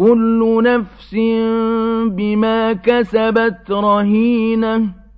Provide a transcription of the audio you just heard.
كُلُّ نَفْسٍ بِمَا كَسَبَتْ رَهِينَةٌ